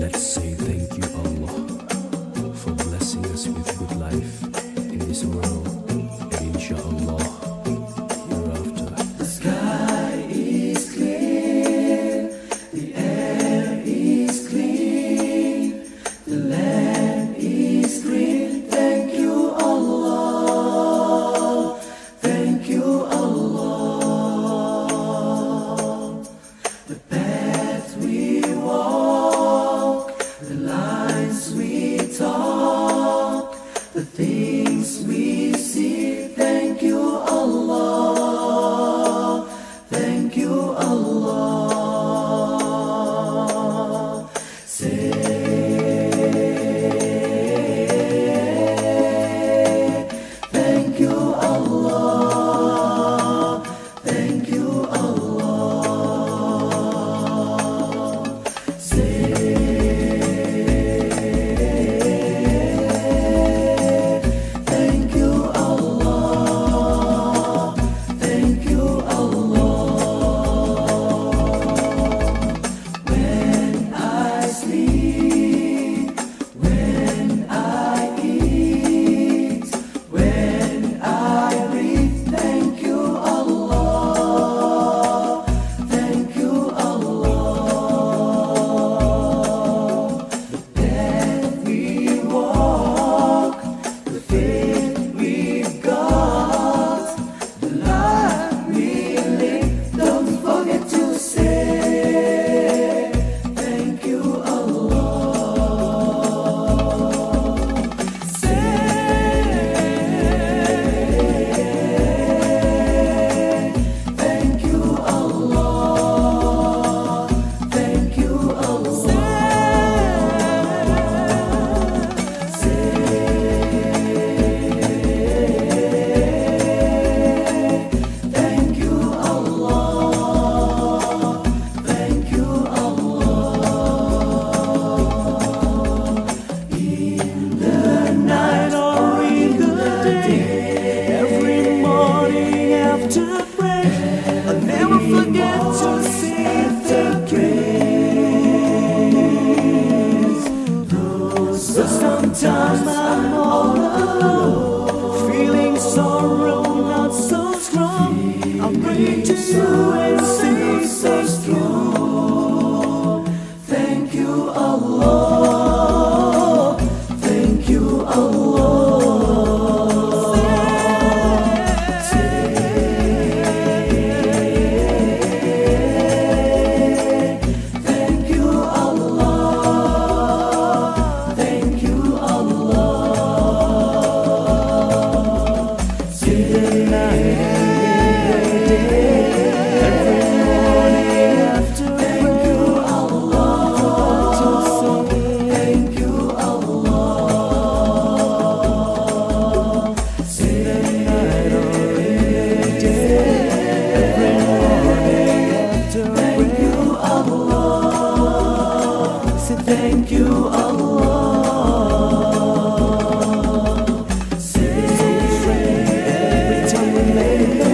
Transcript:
Let's see. Sometimes I'm all alone, feeling sorrow not so strong. I'm ready Thank you, Allah. Say, every time we make